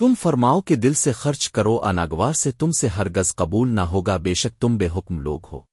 تم فرماؤ کہ دل سے خرچ کرو اناگوار سے تم سے ہرگز قبول نہ ہوگا، بے شک تم بے حکم لوگ ہو۔